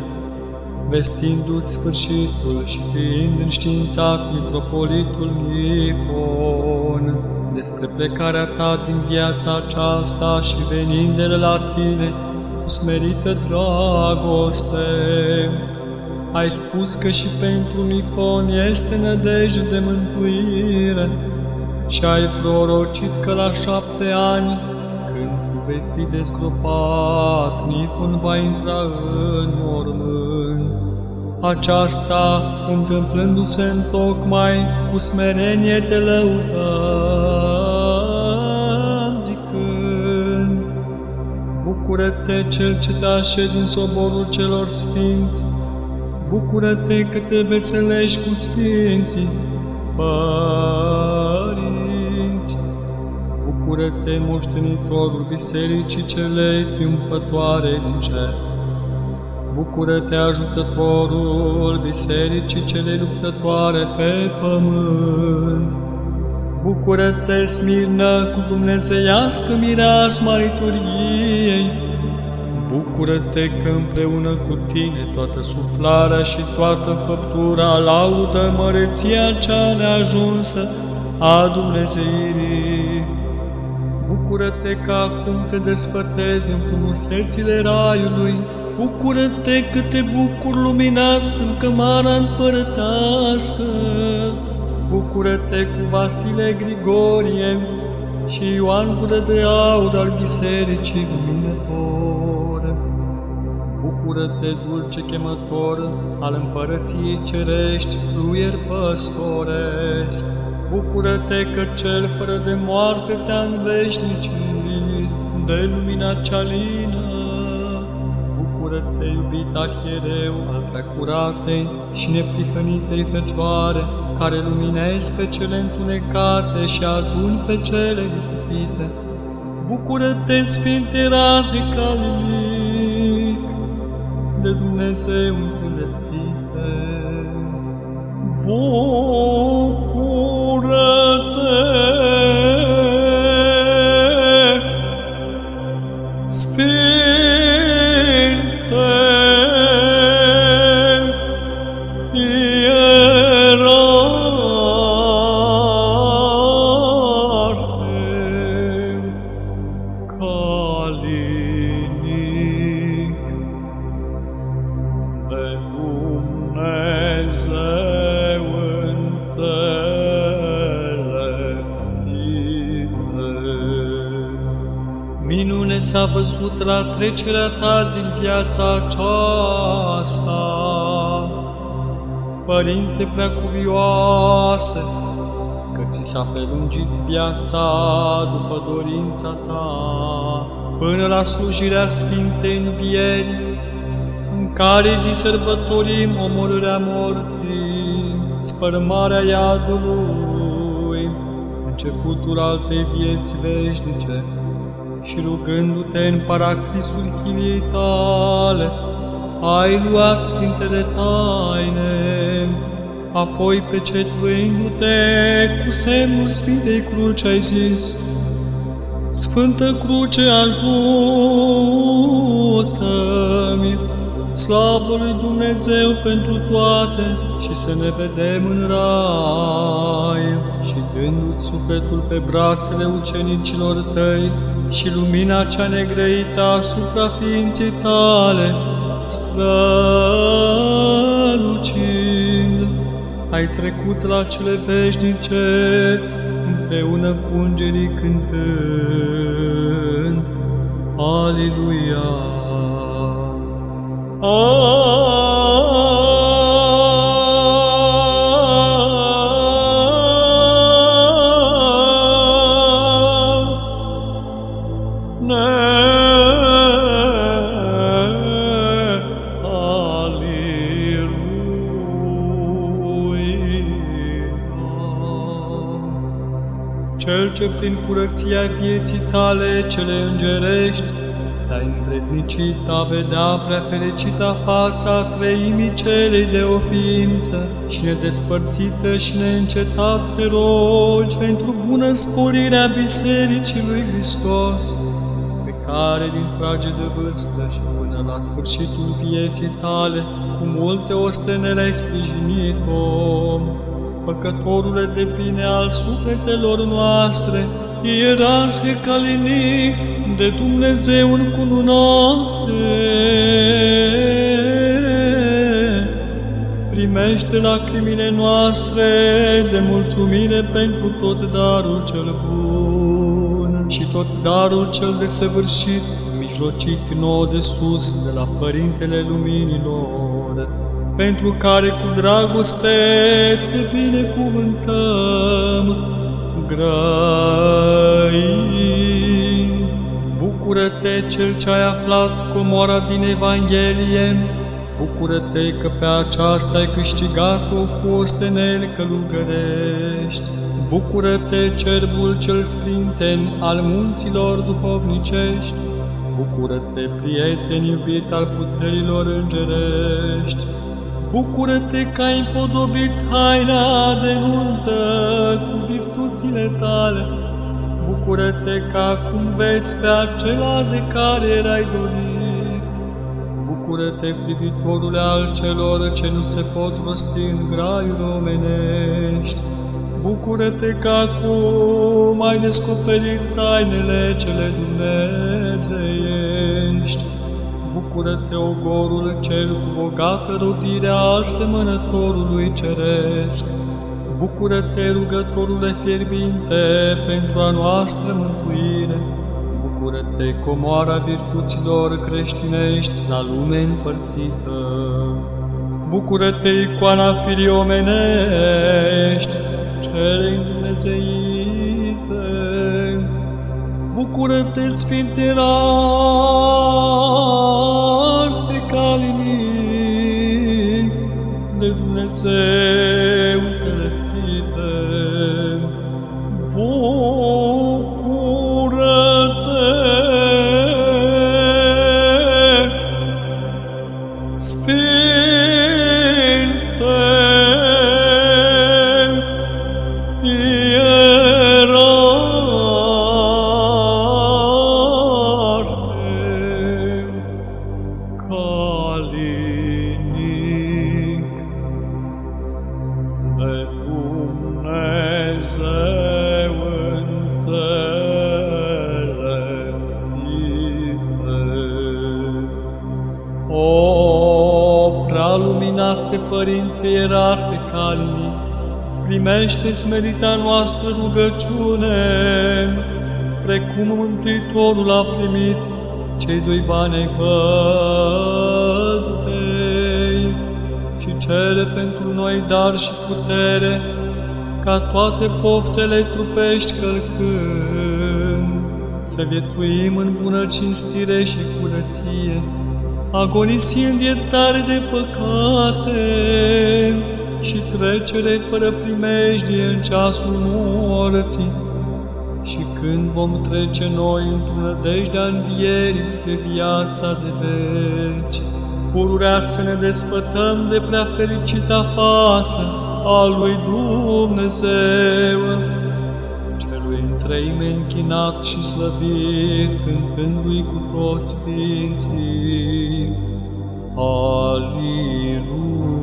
S1: vestindu-ți sfârșitul și fiind înștiințat mitropolitul Nifon, despre plecarea ta din viața aceasta și venind de la tine cu smerită dragoste, ai spus că și pentru Nifon este nădejde de mântuire, și ai prorocit că la șapte ani, când tu vei fi desgropat, Nifon va intra în mormânt. Aceasta, întâmplându-se în tocmai, cu smerenie te lăudăm, zicând, Bucură-te, Cel ce te așezi în soborul celor sfinți, Bucură-te că te veselești cu sfinții, părinți. Bucură-te, moștenitorul bisericii cele triumfătoare din cer. Bucură-te, ajutătorul bisericii cele luptătoare pe pământ. Bucură-te, smirnă cu dumnezeiască mireasma liturgiei. Bucură-te că împreună cu tine toată suflarea și toată făptura laudă măreția cea neajunsă a Dumnezeirii. Bucură-te că acum te desfătezi în frumusețile raiului. Bucură-te că te bucur luminat în cămara împărătească. Bucură-te cu Vasile Grigorie și Ioan Gură de Aud al Bisericii Luminător. Bucură-te, dulce chemător al împărăției cerești, fluier păstoresc. Bucură-te că cel fără de moarte te-a înveșnicit de lumina cea lină. Bucură-te, iubita Hiereu al preacuratei și neprihănitei Fecioare, care luminezi pe cele întunecate și aduni pe cele disipite. Bucură-te, Sfinte Radicale de Dumnezeu înțelepțite. Bucură-te! Laura s-a văzut la trecerea ta din viața aceasta. Părinte preacuvioasă, că ți s-a prelungit viața după dorința ta, până la slujirea Sfintei Învieri, în care zi sărbătorim omorârea morții, spărmarea iadului, începutul altei vieți veșnice, și rugându-te în paraclisul chiliei tale, ai luat Sfintele Taine, apoi pecetuindu-te cu semnul Sfintei Cruci ai zis, Sfântă Cruce, ajută-mi! Slavă lui Dumnezeu pentru toate și să ne vedem în rai. Și dându-ți sufletul pe brațele ucenicilor tăi și lumina cea negrăită asupra ființei tale, strălucind, ai trecut la cele veșnice împreună cu îngerii cântând. Aleluia! Cel prin curăția vieții tale cele îngerești te-ai învrednicit a vedea prea fericita fața treimii celei de o ființă și nedespărțită și neîncetat te rogi pentru bună sporirea Bisericii lui Hristos, pe care din frage de vârstă și până la sfârșitul vieții tale, cu multe ostenele ai sprijinit-o, făcătorule de bine al sufletelor noastre, ierarhe calinic de Dumnezeu în cununate. Primește lacrimile noastre de mulțumire pentru tot darul cel bun și tot darul cel desăvârșit, mijlocit nouă de sus, de la Părintele Luminilor, pentru care cu dragoste te binecuvântăm grăi. Bucură-te, Cel ce ai aflat comoara din Evanghelie, Bucură-te că pe aceasta ai câștigat-o cu osteneli călugărești. Bucură-te, cerbul cel sprinten al munților duhovnicești. Bucură-te, prieten iubit al puterilor îngerești. Bucură-te că ai împodobit haina de nuntă cu virtuțile tale. Bucură-te că acum vezi pe acela de care erai dorit. Bucură-te, privitorule al celor ce nu se pot rosti în graiuri omenești. Bucură-te că acum ai descoperit tainele cele dumnezeiești. Bucură-te, ogorul cel cu bogată rodire asemănătorului ceresc. Bucură-te, rugătorule fierbinte, pentru a noastră mântuire. Bucură-te, comoara virtuților creștinești la lume împărțită. Bucură-te, icoana firii omenești, cele îndumnezeite. Bucură-te, Sfinte Rar, de primește smerita noastră rugăciune, precum Mântuitorul a primit cei doi bani ai văduvei și cere pentru noi dar și putere, ca toate poftele trupești călcând, să viețuim în bună cinstire și curăție, agonisind iertare de păcate și trecere fără primejdie în ceasul morții. Și când vom trece noi într-o nădejdea învierii spre viața de veci, pururea să ne despătăm de prea fericita față al lui Dumnezeu, celui întreime închinat și slăvit, cântându-i cu toți sfinții. Aleluia!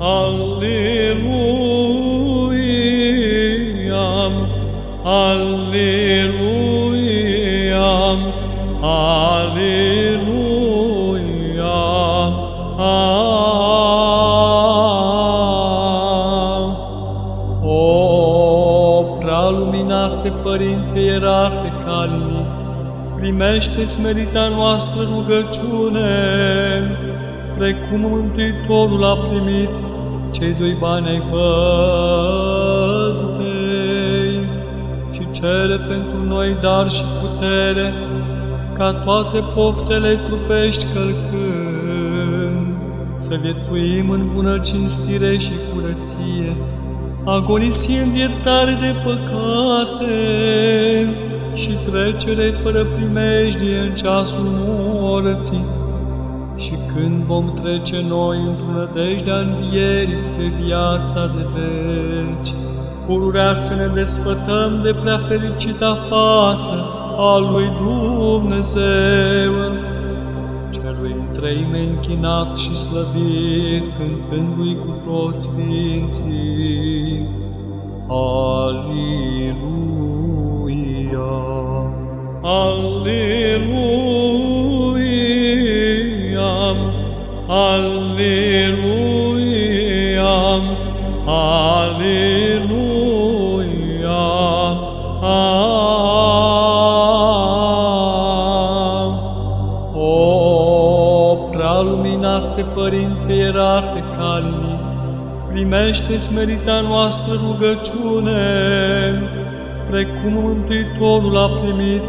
S1: Aleluia! Aleluia! Aleluia! O, prea luminate Părinte Ierarhe Calinic, primește smerita noastră rugăciune, precum Mântuitorul a primit cei doi bani ai văduvei și cere pentru noi dar și putere, ca toate poftele trupești călcând, să viețuim în bună cinstire și curăție, agonisind iertare de păcate și trecere fără primejdie în ceasul morții. Și când vom trece noi într-o nădejde învierii spre viața de veci, pururea să ne desfătăm de prea fericita față a lui Dumnezeu, celui întreime închinat și slăvit, cântându-i cu toți sfinții. Aleluia! Aleluia! Aleluia! Aleluia! O, prea luminate Părinte Ierarhe Calinic, primește smerita noastră rugăciune, precum Mântuitorul a primit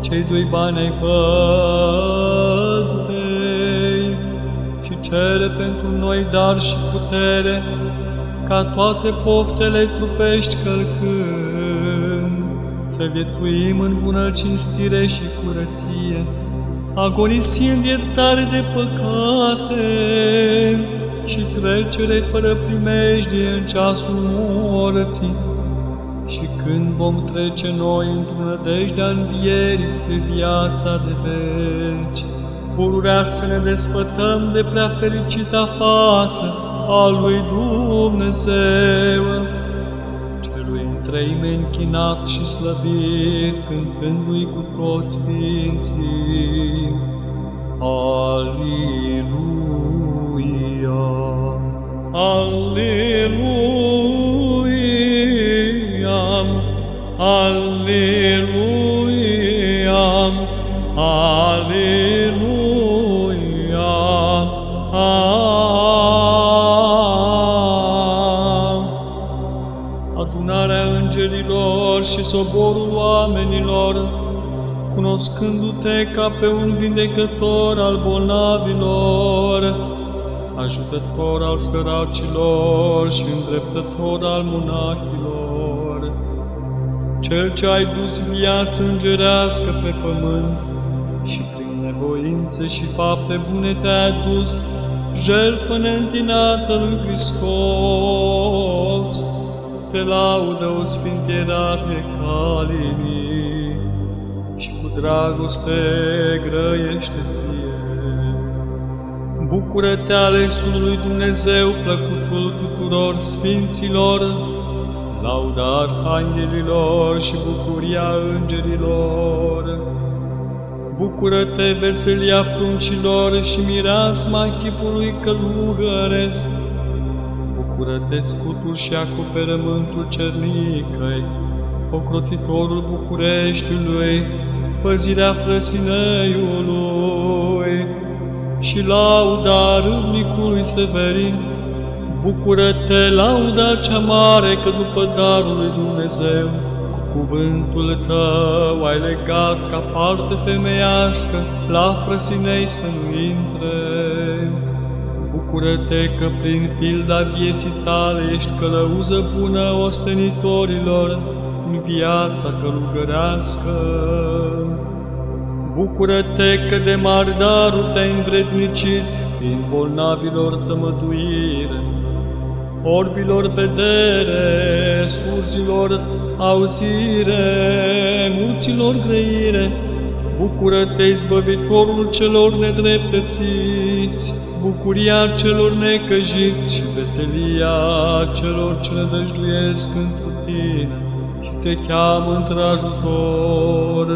S1: cei doi bani ai văduvei și cere pentru noi dar și putere, ca toate poftele trupești călcând, să viețuim în bună cinstire și curăție, agonisind iertare de păcate și trecere fără primejdie în ceasul morții. Și când vom trece noi într-o nădejde a învierii spre viața de veci, pururea să ne desfătăm de prea fericita față a lui Dumnezeu, celui întreime închinat și slăvit, cântându-i cu toți sfinții. Aleluia! Aleluia! Aleluia! Aleluia! Și soborul oamenilor, cunoscându-te ca pe un vindecător al bolnavilor, ajutător al săracilor și îndreptător al monahilor, cel ce ai dus viață îngerească pe pământ și prin nevoințe și fapte bune te-ai adus jertfă neîntinată lui Hristos, te laudă o Sfinte Ierarhie Calinii și cu dragoste grăiește ție. Bucură-te alesul lui Dumnezeu, plăcutul tuturor sfinților, lauda arhanghelilor și bucuria îngerilor. Bucură-te, veselia pruncilor și mireasma chipului călugăresc. Bucură-te, scutul și acoperământul cernicăi, ocrotitorul Bucureștiului, păzirea frăsineiului și lauda râvnicului Severin. Bucură-te, lauda cea mare, că după darul lui Dumnezeu, cu cuvântul tău ai legat ca parte femeiască la frăsinei să nu intre. Bucură-te că prin pilda vieții tale ești călăuză bună ostenitorilor în viața călugărească. Bucură-te că de mari daruri te-ai învrednicit fiind bolnavilor tămăduire, orbilor vedere, surzilor auzire, muților grăire, Bucură-te, izbăvitorul celor nedreptățiți, bucuria celor necăjiți și veselia celor ce nădăjduiesc într tine și te cheamă într-ajutor.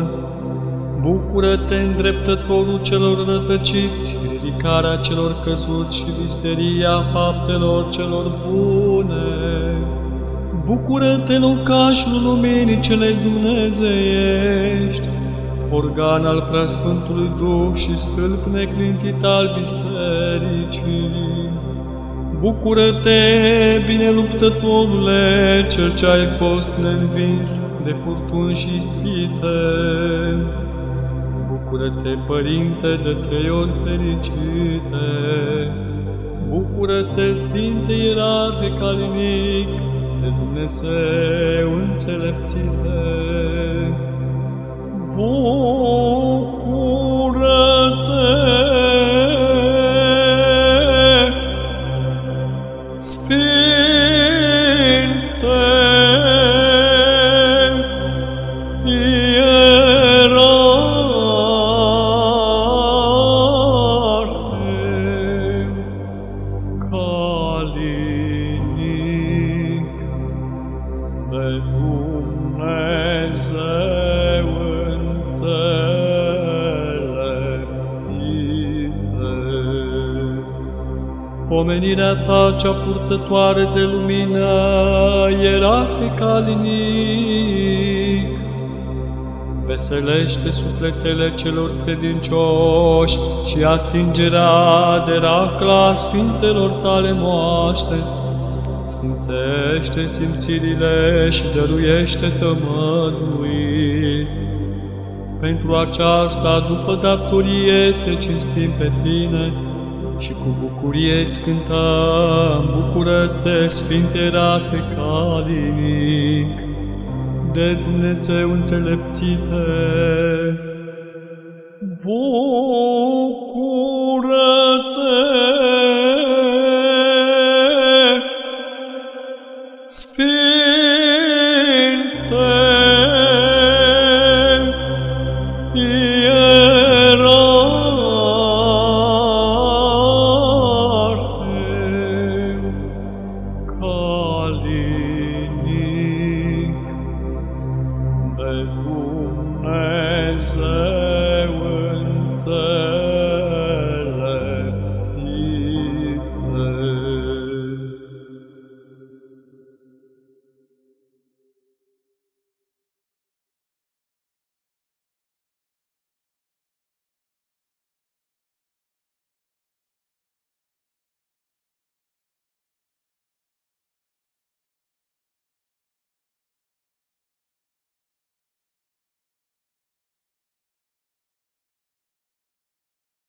S1: Bucură-te, îndreptătorul celor rătăciți, ridicarea celor căzuți și visteria faptelor celor bune. Bucură-te, locașul luminii cele dumnezeiești, organ al preasfântului Duh și stâlp neclintit al bisericii. Bucură-te, bine luptătorule, cel ce ai fost neînvins de furtuni și ispite. Bucură-te, Părinte, de trei ori fericite. Bucură-te, Sfinte Ierarhe Calinic, de Dumnezeu înțelepțite. bucură-te Pomenirea ta cea purtătoare de lumină, ierarhe calinic, veselește sufletele celor credincioși și atingerea de racla sfintelor tale moaște, sfințește simțirile și dăruiește tămădui. Pentru aceasta, după datorie, te cinstim pe tine, și cu bucurie îți cântăm, bucură-te, Sfinte Rahe Calinic, de Dumnezeu înțelepțite. Bun!